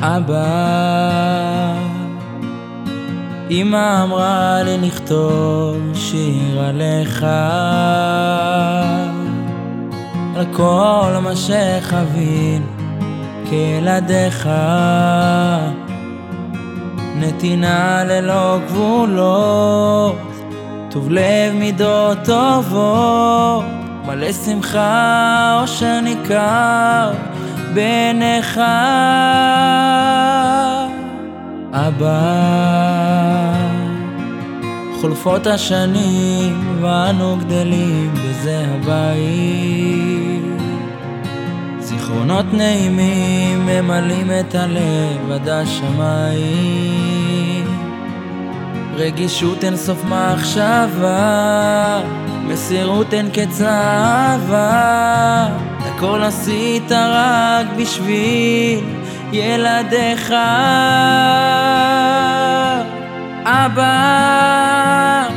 אבא, אמא אמרה לי לכתוב שיר עליך. על כל מה שחווין כילדיך. נתינה ללא גבולות טוב לב מידות טובות מלא שמחה אושר ניכר בעיניך אבא. חולפות השנים ואנו גדלים בזה הבית. זיכרונות נעימים ממלאים את הלב עד השמיים. רגישות אין סוף מחשבה מסירות אין קץ אהבה הכל עשית רק בשביל ילדיך. אבא,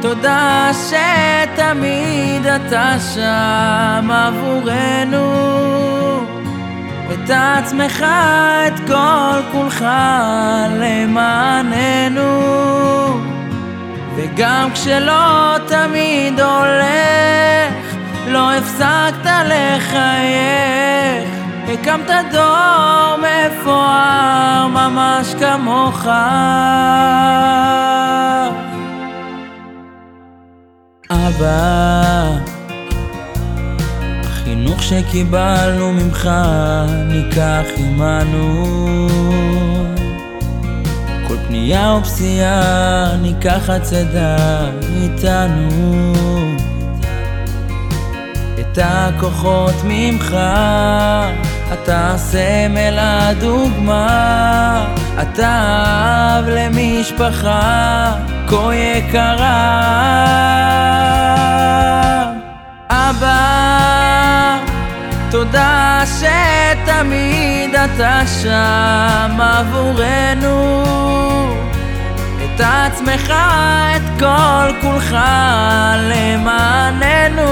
תודה שתמיד אתה שם עבורנו. את עצמך, את כל כולך למעננו וגם כשלא תמיד הולך לא הפסקת לחייך. הקמת דור מפואר ממש כמוך. אבא החינוך שקיבלנו ממך ניקח עמנו כל פנייה ופסיעה ניקח הצדה איתנו את הכוחות ממך אתה סמל הדוגמה, אתה אב למשפחה כה יקרה. אבא, תודה שתמיד אתה שם עבורנו. את עצמך, את כל כולך למעננו.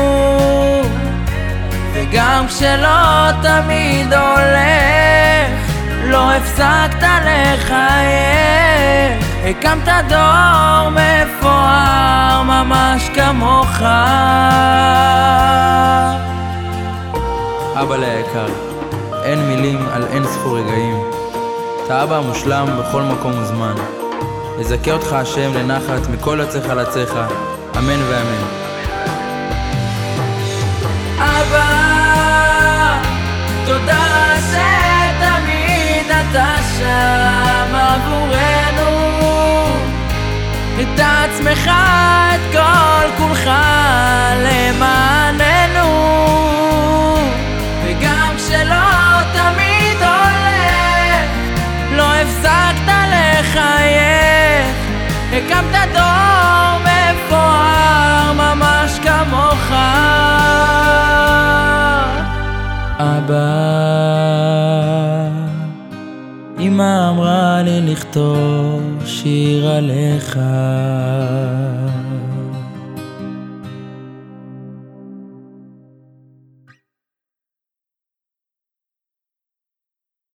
וגם כשלא תמיד הולך, לא הפסקת לחייך. הקמת דור מפואר ממש כמוך. אבא ליקר, אין מילים על אין ספור רגעים. אתה אבא המושלם בכל מקום וזמן. יזכה אותך השם לנחת מכל יוצאך לצאך, אמן ואמן. אבא, תודה שתמיד אתה שם עבורנו. את עצמך, את כל אבא, אמא אמרה לי לכתוב שיר עליך